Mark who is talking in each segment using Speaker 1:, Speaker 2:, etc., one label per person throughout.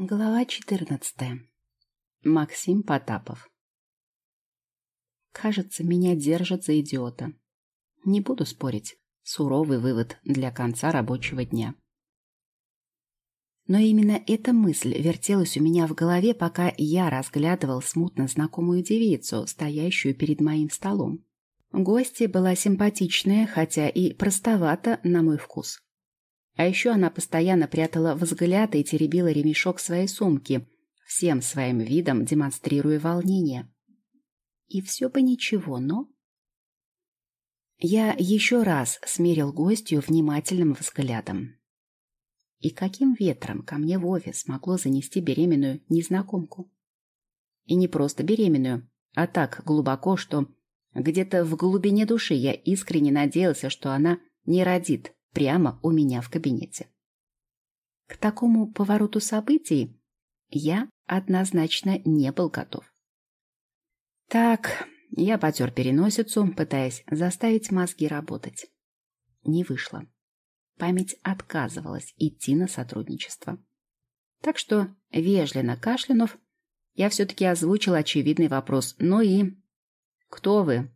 Speaker 1: Глава 14. Максим Потапов. Кажется, меня держат за идиота. Не буду спорить. Суровый вывод для конца рабочего дня. Но именно эта мысль вертелась у меня в голове, пока я разглядывал смутно знакомую девицу, стоящую перед моим столом. Гостья была симпатичная, хотя и простовата на мой вкус. А еще она постоянно прятала взгляд и теребила ремешок своей сумки, всем своим видом демонстрируя волнение. И все бы ничего, но... Я еще раз смерил гостью внимательным взглядом. И каким ветром ко мне в офис могло занести беременную незнакомку? И не просто беременную, а так глубоко, что где-то в глубине души я искренне надеялся, что она не родит прямо у меня в кабинете. К такому повороту событий я однозначно не был готов. Так, я потер переносицу, пытаясь заставить мозги работать. Не вышло. Память отказывалась идти на сотрудничество. Так что, вежливо кашлянув, я все-таки озвучил очевидный вопрос. Ну и... Кто вы?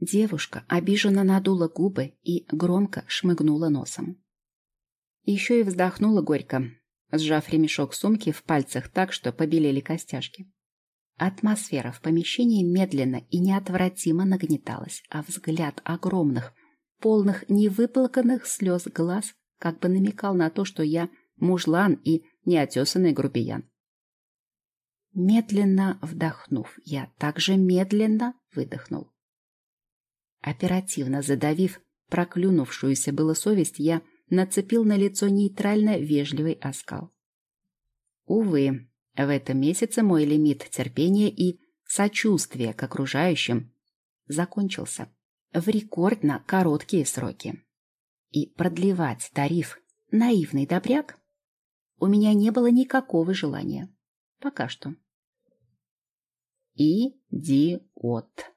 Speaker 1: Девушка обиженно надула губы и громко шмыгнула носом. Еще и вздохнула горько, сжав ремешок сумки в пальцах так, что побелели костяшки. Атмосфера в помещении медленно и неотвратимо нагнеталась, а взгляд огромных, полных невыплаканных слез глаз как бы намекал на то, что я мужлан и неотесанный грубиян. Медленно вдохнув, я также медленно выдохнул. Оперативно задавив проклюнувшуюся было совесть, я нацепил на лицо нейтрально вежливый оскал. Увы, в этом месяце мой лимит терпения и сочувствия к окружающим закончился в рекордно короткие сроки. И продлевать тариф «наивный добряк» у меня не было никакого желания. Пока что. Идиот.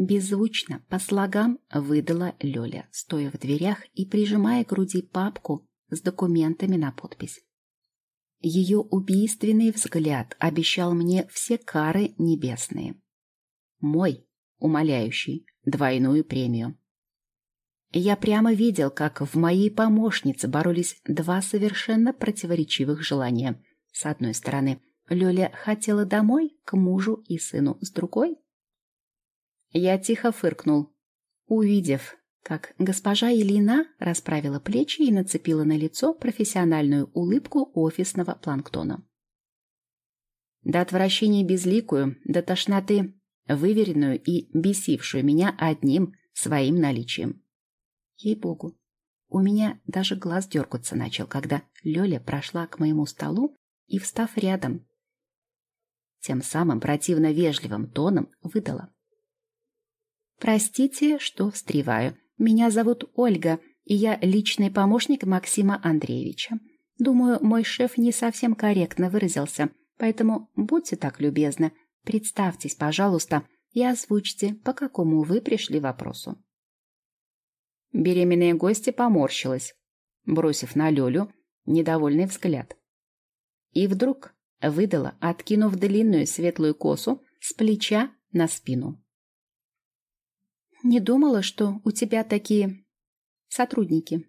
Speaker 1: Беззвучно, по слогам, выдала Лёля, стоя в дверях и прижимая к груди папку с документами на подпись. Ее убийственный взгляд обещал мне все кары небесные. Мой, умоляющий, двойную премию. Я прямо видел, как в моей помощнице боролись два совершенно противоречивых желания. С одной стороны, Лёля хотела домой, к мужу и сыну, с другой я тихо фыркнул, увидев, как госпожа Елена расправила плечи и нацепила на лицо профессиональную улыбку офисного планктона. До отвращения безликую, до тошноты выверенную и бесившую меня одним своим наличием. Ей-богу, у меня даже глаз дергаться начал, когда Лёля прошла к моему столу и, встав рядом, тем самым противно вежливым тоном выдала. Простите, что встреваю. Меня зовут Ольга, и я личный помощник Максима Андреевича. Думаю, мой шеф не совсем корректно выразился, поэтому будьте так любезны, представьтесь, пожалуйста, и озвучьте, по какому вы пришли вопросу. Беременная гостья поморщилась, бросив на Лёлю недовольный взгляд. И вдруг выдала, откинув длинную светлую косу с плеча на спину. Не думала, что у тебя такие сотрудники.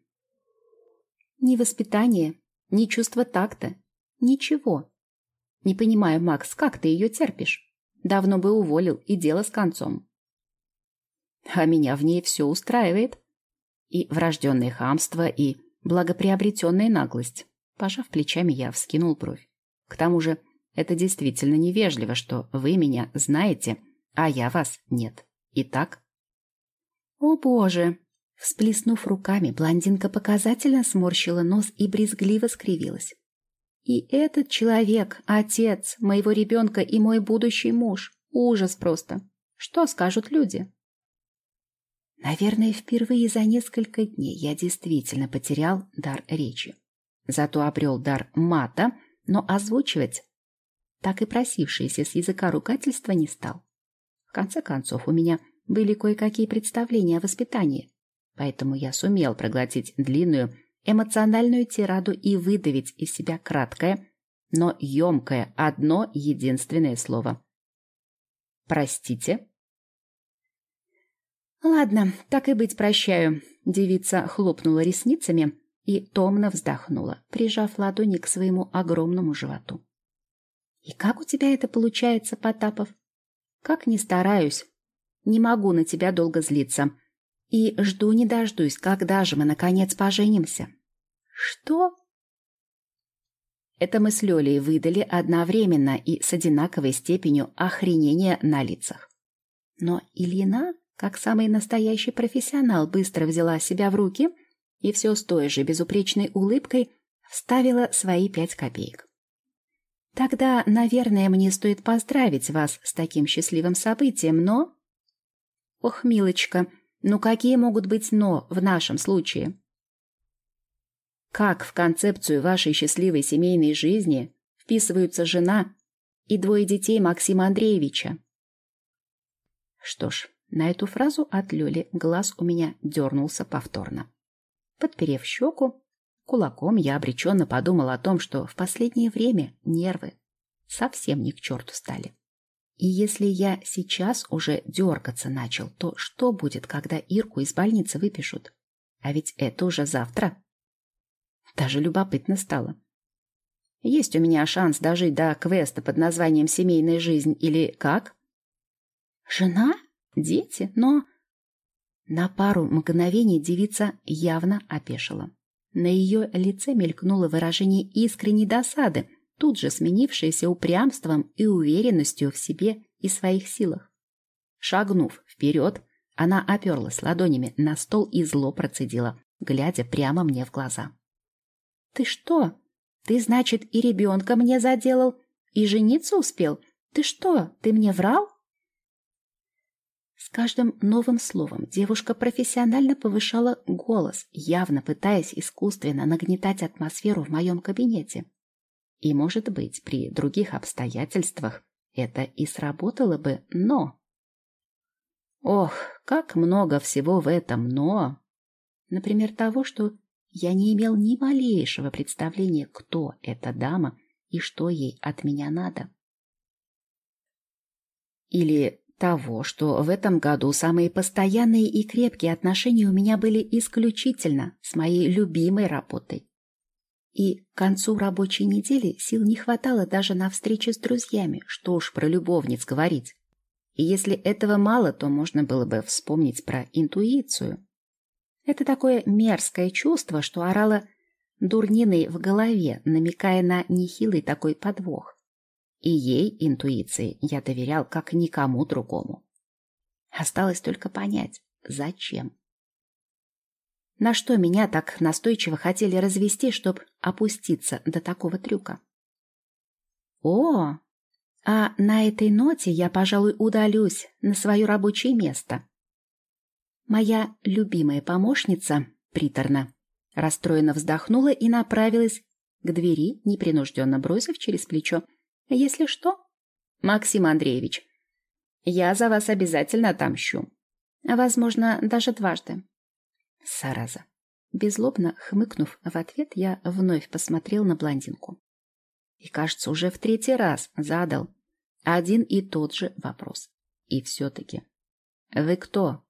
Speaker 1: Ни воспитание, ни чувство такта, ничего. Не понимаю, Макс, как ты ее терпишь? Давно бы уволил, и дело с концом. А меня в ней все устраивает. И врожденное хамство, и благоприобретенная наглость. Пожав плечами, я вскинул бровь. К тому же, это действительно невежливо, что вы меня знаете, а я вас нет. Итак, «О, боже!» Всплеснув руками, блондинка показательно сморщила нос и брезгливо скривилась. «И этот человек, отец моего ребенка и мой будущий муж. Ужас просто! Что скажут люди?» Наверное, впервые за несколько дней я действительно потерял дар речи. Зато обрел дар мата, но озвучивать так и просившееся с языка ругательства не стал. В конце концов, у меня были кое-какие представления о воспитании, поэтому я сумел проглотить длинную эмоциональную тираду и выдавить из себя краткое но емкое одно единственное слово. «Простите?» «Ладно, так и быть, прощаю», — девица хлопнула ресницами и томно вздохнула, прижав ладони к своему огромному животу. «И как у тебя это получается, Потапов?» «Как ни стараюсь, не могу на тебя долго злиться. И жду не дождусь, когда же мы, наконец, поженимся». «Что?» Это мы с Лёлей выдали одновременно и с одинаковой степенью охренения на лицах. Но Ильина, как самый настоящий профессионал, быстро взяла себя в руки и все с той же безупречной улыбкой вставила свои пять копеек. Тогда, наверное, мне стоит поздравить вас с таким счастливым событием, но... Ох, милочка, ну какие могут быть «но» в нашем случае? Как в концепцию вашей счастливой семейной жизни вписываются жена и двое детей Максима Андреевича? Что ж, на эту фразу от Лёли глаз у меня дернулся повторно. Подперев щеку, кулаком я обреченно подумал о том, что в последнее время нервы совсем не к черту стали. И если я сейчас уже дергаться начал, то что будет, когда Ирку из больницы выпишут? А ведь это уже завтра. Даже любопытно стало. Есть у меня шанс дожить до квеста под названием «Семейная жизнь» или как? Жена? Дети? Но... На пару мгновений девица явно опешила. На ее лице мелькнуло выражение искренней досады, тут же сменившееся упрямством и уверенностью в себе и своих силах. Шагнув вперед, она оперлась ладонями на стол и зло процедила, глядя прямо мне в глаза. Ты что? Ты, значит, и ребенка мне заделал, и жениться успел? Ты что, ты мне врал? С каждым новым словом девушка профессионально повышала голос, явно пытаясь искусственно нагнетать атмосферу в моем кабинете. И, может быть, при других обстоятельствах это и сработало бы, но... Ох, как много всего в этом «но». Например, того, что я не имел ни малейшего представления, кто эта дама и что ей от меня надо. Или того, что в этом году самые постоянные и крепкие отношения у меня были исключительно с моей любимой работой. И к концу рабочей недели сил не хватало даже на встречи с друзьями, что уж про любовниц говорить. И если этого мало, то можно было бы вспомнить про интуицию. Это такое мерзкое чувство, что орало дурниной в голове, намекая на нехилый такой подвох. И ей, интуиции, я доверял как никому другому. Осталось только понять, зачем. На что меня так настойчиво хотели развести, чтобы опуститься до такого трюка? О, а на этой ноте я, пожалуй, удалюсь на свое рабочее место. Моя любимая помощница, приторно, расстроенно вздохнула и направилась к двери, непринужденно бросив через плечо. «Если что, Максим Андреевич, я за вас обязательно отомщу. Возможно, даже дважды». Сараза. Безлобно хмыкнув в ответ, я вновь посмотрел на блондинку. И, кажется, уже в третий раз задал один и тот же вопрос. И все-таки. «Вы кто?»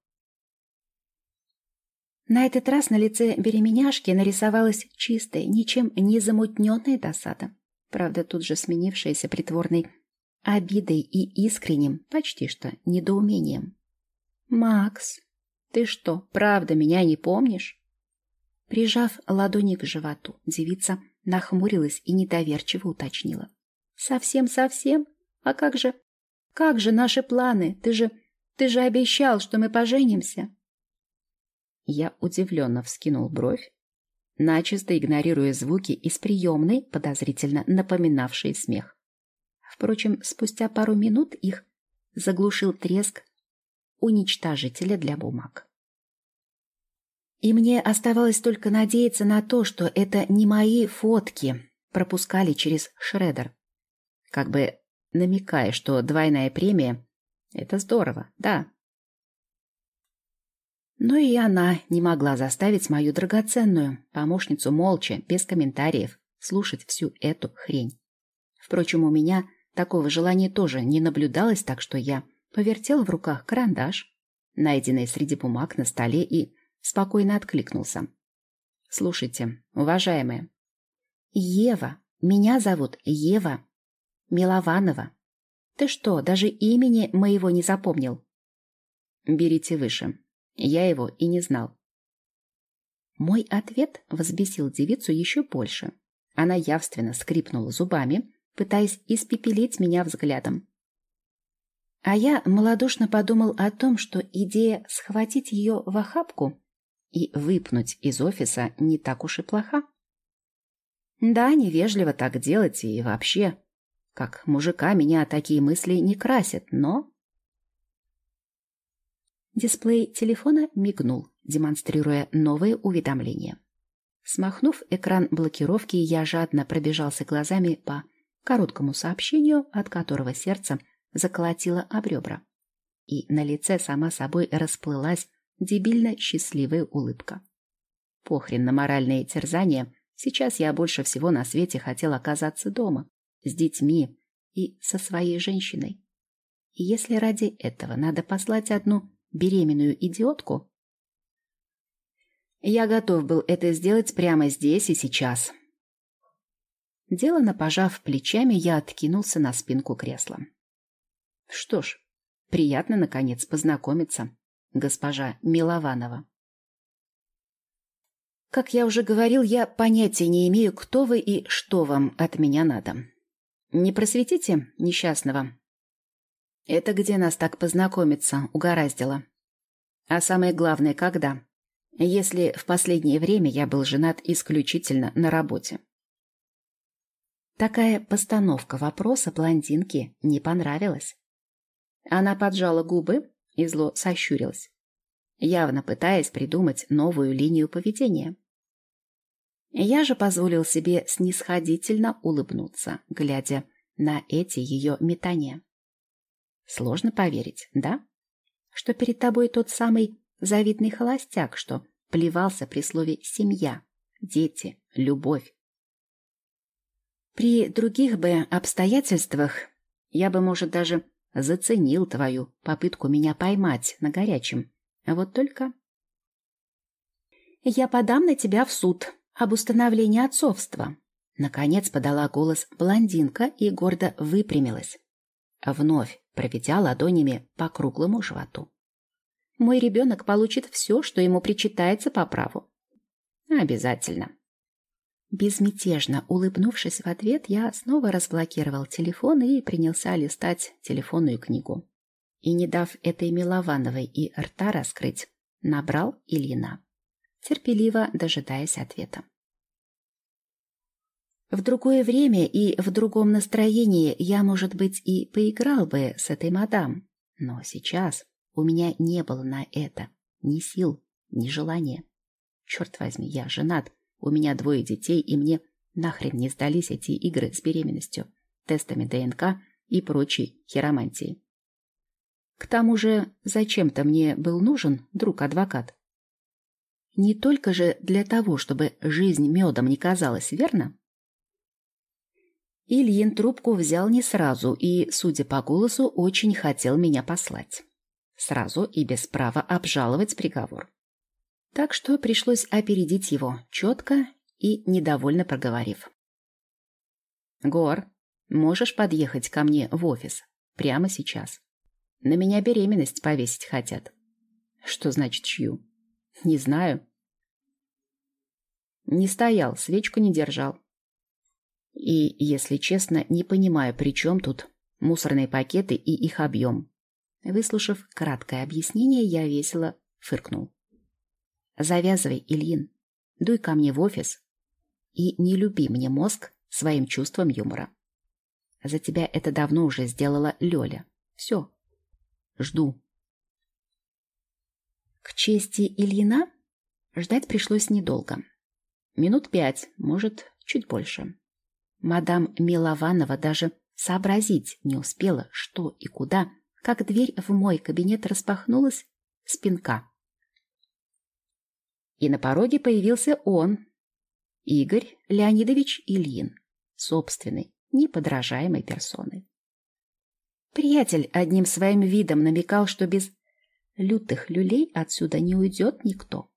Speaker 1: На этот раз на лице беременяшки нарисовалась чистая, ничем не замутненная досада. Правда, тут же сменившаяся притворной обидой и искренним, почти что, недоумением. «Макс, ты что, правда меня не помнишь?» Прижав ладони к животу, девица нахмурилась и недоверчиво уточнила. «Совсем-совсем? А как же... Как же наши планы? Ты же... Ты же обещал, что мы поженимся!» Я удивленно вскинул бровь, начисто игнорируя звуки из приемной, подозрительно напоминавшие смех. Впрочем, спустя пару минут их заглушил треск уничтожителя для бумаг. И мне оставалось только надеяться на то, что это не мои фотки пропускали через шредер. Как бы намекая, что двойная премия — это здорово, да, но и она не могла заставить мою драгоценную помощницу молча, без комментариев, слушать всю эту хрень. Впрочем, у меня такого желания тоже не наблюдалось, так что я повертел в руках карандаш, найденный среди бумаг на столе, и спокойно откликнулся. «Слушайте, уважаемые». «Ева. Меня зовут Ева. Милованова. Ты что, даже имени моего не запомнил?» «Берите выше. Я его и не знал». Мой ответ взбесил девицу еще больше. Она явственно скрипнула зубами, пытаясь испепелить меня взглядом. А я малодушно подумал о том, что идея схватить ее в охапку и выпнуть из офиса не так уж и плоха. Да, невежливо так делать и вообще, как мужика меня такие мысли не красят, но... Дисплей телефона мигнул, демонстрируя новые уведомления. Смахнув экран блокировки, я жадно пробежался глазами по короткому сообщению, от которого сердце заколотило об ребра. И на лице сама собой расплылась дебильно счастливая улыбка. Похрен на моральные терзания, сейчас я больше всего на свете хотел оказаться дома, с детьми и со своей женщиной. И если ради этого надо послать одну беременную идиотку, я готов был это сделать прямо здесь и сейчас. Делано пожав плечами, я откинулся на спинку кресла. Что ж, приятно, наконец, познакомиться, госпожа Милованова. Как я уже говорил, я понятия не имею, кто вы и что вам от меня надо. Не просветите несчастного? Это где нас так познакомиться угораздило? А самое главное, когда? Если в последнее время я был женат исключительно на работе. Такая постановка вопроса блондинке не понравилась. Она поджала губы и зло сощурилась, явно пытаясь придумать новую линию поведения. Я же позволил себе снисходительно улыбнуться, глядя на эти ее метания. Сложно поверить, да? Что перед тобой тот самый завидный холостяк, что плевался при слове «семья», «дети», «любовь». При других бы обстоятельствах я бы, может, даже заценил твою попытку меня поймать на горячем. А вот только... Я подам на тебя в суд об установлении отцовства. Наконец подала голос блондинка и гордо выпрямилась, вновь проведя ладонями по круглому животу. Мой ребенок получит все, что ему причитается по праву. Обязательно. Безмятежно улыбнувшись в ответ, я снова разблокировал телефон и принялся листать телефонную книгу. И, не дав этой Миловановой и рта раскрыть, набрал Ильина, терпеливо дожидаясь ответа. В другое время и в другом настроении я, может быть, и поиграл бы с этой мадам, но сейчас у меня не было на это ни сил, ни желания. Черт возьми, я женат, у меня двое детей, и мне нахрен не сдались эти игры с беременностью, тестами ДНК и прочей хиромантией. К тому же, зачем-то мне был нужен друг-адвокат. Не только же для того, чтобы жизнь медом не казалась, верно? Ильин трубку взял не сразу и, судя по голосу, очень хотел меня послать. Сразу и без права обжаловать приговор. Так что пришлось опередить его, четко и недовольно проговорив. «Гор, можешь подъехать ко мне в офис? Прямо сейчас. На меня беременность повесить хотят». «Что значит чью?» «Не знаю». Не стоял, свечку не держал. И, если честно, не понимаю, при чем тут мусорные пакеты и их объем. Выслушав краткое объяснение, я весело фыркнул. Завязывай, Ильин. Дуй ко мне в офис и не люби мне мозг своим чувством юмора. За тебя это давно уже сделала Лёля. Все. Жду. К чести Ильина ждать пришлось недолго. Минут пять, может, чуть больше. Мадам Милованова даже сообразить не успела, что и куда, как дверь в мой кабинет распахнулась спинка. И на пороге появился он, Игорь Леонидович Ильин, собственной, неподражаемой персоны. Приятель одним своим видом намекал, что без лютых люлей отсюда не уйдет никто.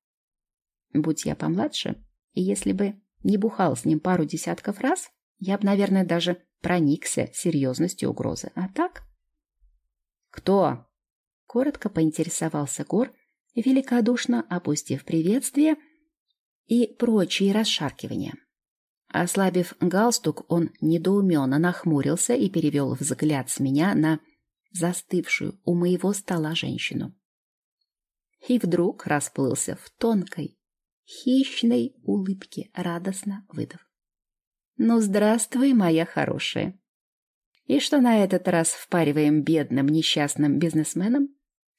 Speaker 1: Будь я помладше, и если бы не бухал с ним пару десятков раз, я бы, наверное, даже проникся серьезностью угрозы. А так? «Кто?» — коротко поинтересовался Гор, великодушно опустив приветствие и прочие расшаркивания. Ослабив галстук, он недоуменно нахмурился и перевел взгляд с меня на застывшую у моего стола женщину. И вдруг расплылся в тонкой, хищной улыбке, радостно выдав. «Ну, здравствуй, моя хорошая!» «И что на этот раз впариваем бедным несчастным бизнесменам?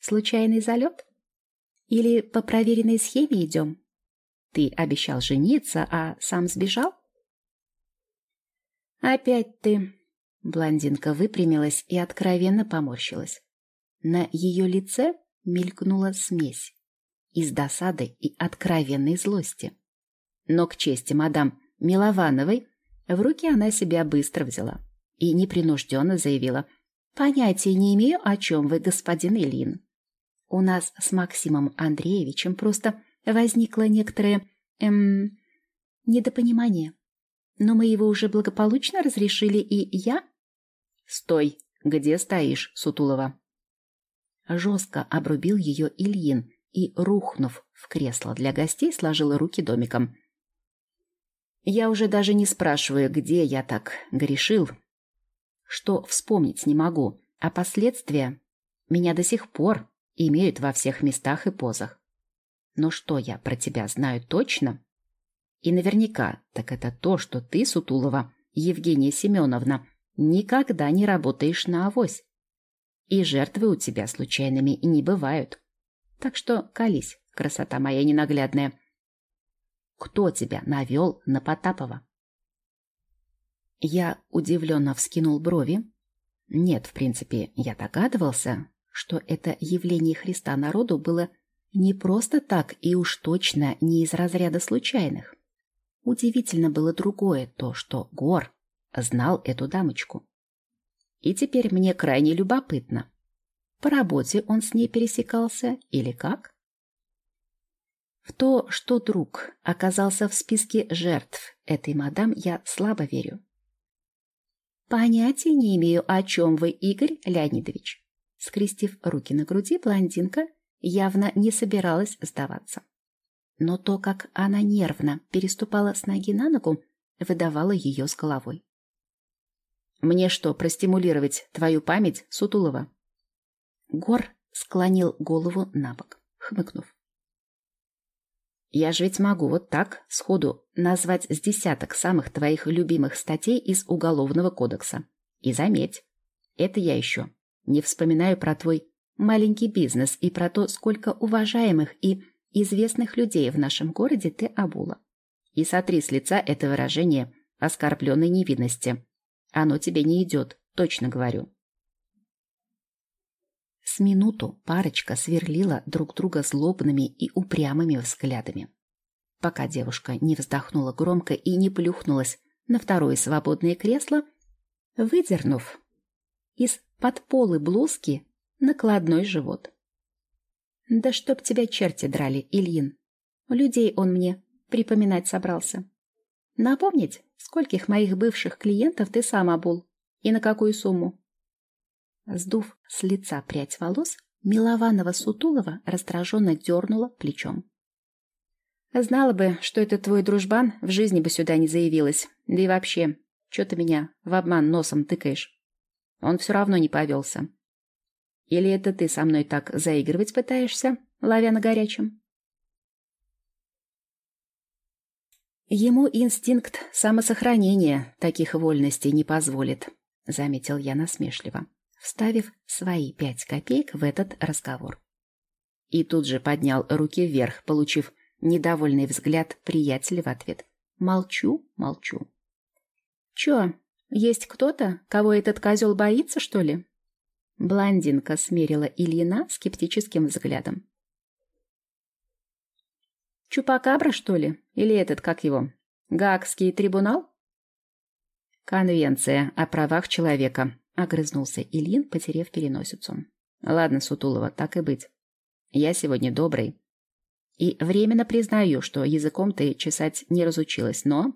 Speaker 1: Случайный залет? Или по проверенной схеме идем? Ты обещал жениться, а сам сбежал?» «Опять ты!» Блондинка выпрямилась и откровенно поморщилась. На ее лице мелькнула смесь из досады и откровенной злости. Но к чести мадам Миловановой в руки она себя быстро взяла и непринужденно заявила «Понятия не имею, о чем вы, господин Ильин. У нас с Максимом Андреевичем просто возникло некоторое, эм, недопонимание. Но мы его уже благополучно разрешили, и я... Стой! Где стоишь, Сутулова? Жестко обрубил ее Ильин и, рухнув в кресло для гостей, сложил руки домиком. Я уже даже не спрашиваю, где я так грешил, что вспомнить не могу, а последствия меня до сих пор имеют во всех местах и позах. Но что я про тебя знаю точно? И наверняка, так это то, что ты, Сутулова, Евгения Семеновна, никогда не работаешь на авось. И жертвы у тебя случайными не бывают. Так что колись, красота моя ненаглядная. Кто тебя навел на Потапова? Я удивленно вскинул брови. Нет, в принципе, я догадывался, что это явление Христа народу было не просто так и уж точно не из разряда случайных. Удивительно было другое то, что Гор знал эту дамочку. И теперь мне крайне любопытно. По работе он с ней пересекался или как? В то, что друг оказался в списке жертв этой мадам, я слабо верю. Понятия не имею, о чем вы, Игорь Леонидович. Скрестив руки на груди, блондинка явно не собиралась сдаваться но то, как она нервно переступала с ноги на ногу, выдавало ее с головой. «Мне что, простимулировать твою память, Сутулова?» Гор склонил голову на бок, хмыкнув. «Я же ведь могу вот так, сходу, назвать с десяток самых твоих любимых статей из Уголовного кодекса. И заметь, это я еще не вспоминаю про твой маленький бизнес и про то, сколько уважаемых и известных людей в нашем городе ты обула. И сотри с лица это выражение оскорбленной невинности. Оно тебе не идет, точно говорю. С минуту парочка сверлила друг друга злобными и упрямыми взглядами. Пока девушка не вздохнула громко и не плюхнулась на второе свободное кресло, выдернув из-под полы блузки накладной живот. Да чтоб тебя черти драли, Ильин. Людей он мне припоминать собрался. Напомнить, скольких моих бывших клиентов ты сам обул и на какую сумму? Сдув с лица прядь волос, Милованова Сутулова раздраженно дернула плечом. Знала бы, что это твой дружбан, в жизни бы сюда не заявилась. Да и вообще, что ты меня в обман носом тыкаешь? Он все равно не повелся. Или это ты со мной так заигрывать пытаешься, ловя на горячем? Ему инстинкт самосохранения таких вольностей не позволит, заметил я насмешливо, вставив свои пять копеек в этот разговор. И тут же поднял руки вверх, получив недовольный взгляд приятеля в ответ. Молчу, молчу. Чё, есть кто-то, кого этот козел боится, что ли? Блондинка смерила Ильина скептическим взглядом. «Чупакабра, что ли? Или этот, как его? Гаагский трибунал?» Конвенция о правах человека, огрызнулся Ильин, потеряв переносицу. Ладно, Сутулова, так и быть. Я сегодня добрый. И временно признаю, что языком ты чесать не разучилась, но...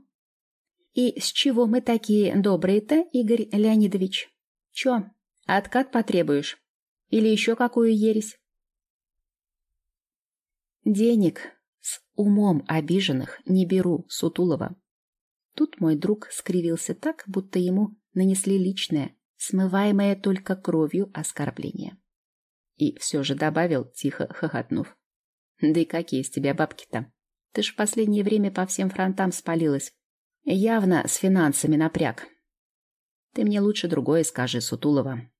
Speaker 1: И с чего мы такие добрые-то, Игорь Леонидович? Чё, откат потребуешь? Или еще какую ересь? Денег с умом обиженных не беру, Сутулова. Тут мой друг скривился так, будто ему нанесли личное, смываемое только кровью оскорбление. И все же добавил, тихо хохотнув. Да и какие из тебя бабки-то? Ты ж в последнее время по всем фронтам спалилась. Явно с финансами напряг. Ты мне лучше другое скажи, Сутулова.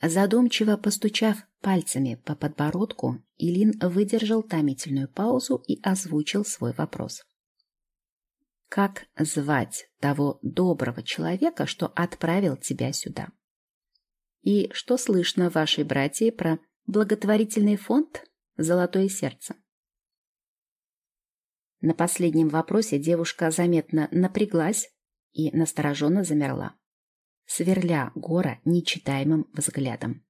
Speaker 1: Задумчиво постучав пальцами по подбородку, Илин выдержал томительную паузу и озвучил свой вопрос. «Как звать того доброго человека, что отправил тебя сюда? И что слышно вашей братье про благотворительный фонд «Золотое сердце»?» На последнем вопросе девушка заметно напряглась и настороженно замерла сверля Гора нечитаемым взглядом.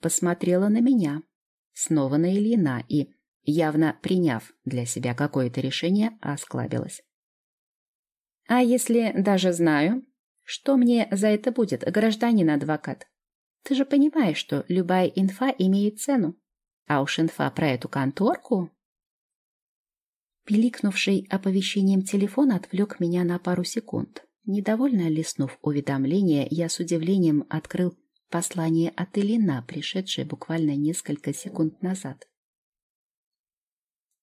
Speaker 1: Посмотрела на меня, снова на Ильина и, явно приняв для себя какое-то решение, осклабилась. «А если даже знаю, что мне за это будет, гражданин-адвокат? Ты же понимаешь, что любая инфа имеет цену. А уж инфа про эту конторку...» Пиликнувший оповещением телефон отвлек меня на пару секунд. Недовольно листнув уведомление, я с удивлением открыл послание от Элина, пришедшее буквально несколько секунд назад.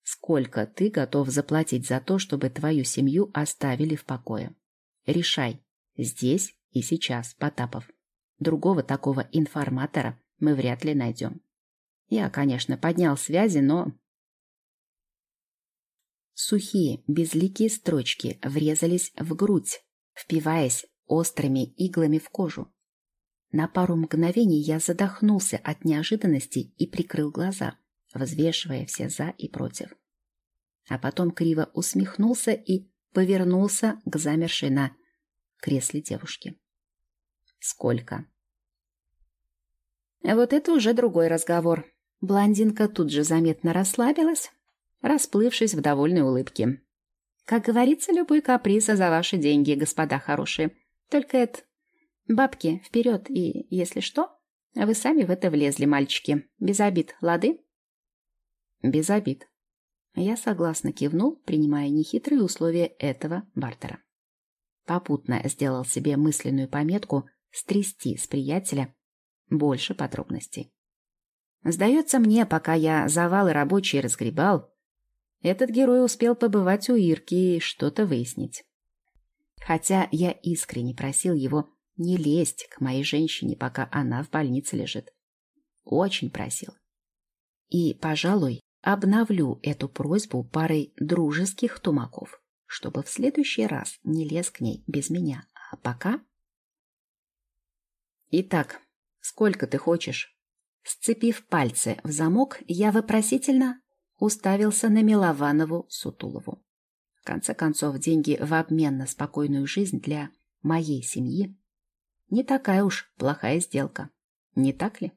Speaker 1: «Сколько ты готов заплатить за то, чтобы твою семью оставили в покое? Решай. Здесь и сейчас, Потапов. Другого такого информатора мы вряд ли найдем. Я, конечно, поднял связи, но...» Сухие, безликие строчки врезались в грудь, впиваясь острыми иглами в кожу. На пару мгновений я задохнулся от неожиданности и прикрыл глаза, взвешивая все «за» и «против». А потом криво усмехнулся и повернулся к замершей на кресле девушке. «Сколько?» Вот это уже другой разговор. Блондинка тут же заметно расслабилась, расплывшись в довольной улыбке. Как говорится, любой каприз за ваши деньги, господа хорошие. Только это... Бабки, вперед, и, если что, вы сами в это влезли, мальчики. Без обид, лады? Без обид. Я согласно кивнул, принимая нехитрые условия этого бартера. Попутно сделал себе мысленную пометку стрясти с приятеля больше подробностей. Сдается мне, пока я завалы рабочие разгребал, этот герой успел побывать у Ирки и что-то выяснить. Хотя я искренне просил его не лезть к моей женщине, пока она в больнице лежит. Очень просил. И, пожалуй, обновлю эту просьбу парой дружеских тумаков, чтобы в следующий раз не лез к ней без меня. А пока... Итак, сколько ты хочешь? Сцепив пальцы в замок, я вопросительно уставился на Милованову Сутулову. В конце концов, деньги в обмен на спокойную жизнь для моей семьи не такая уж плохая сделка, не так ли?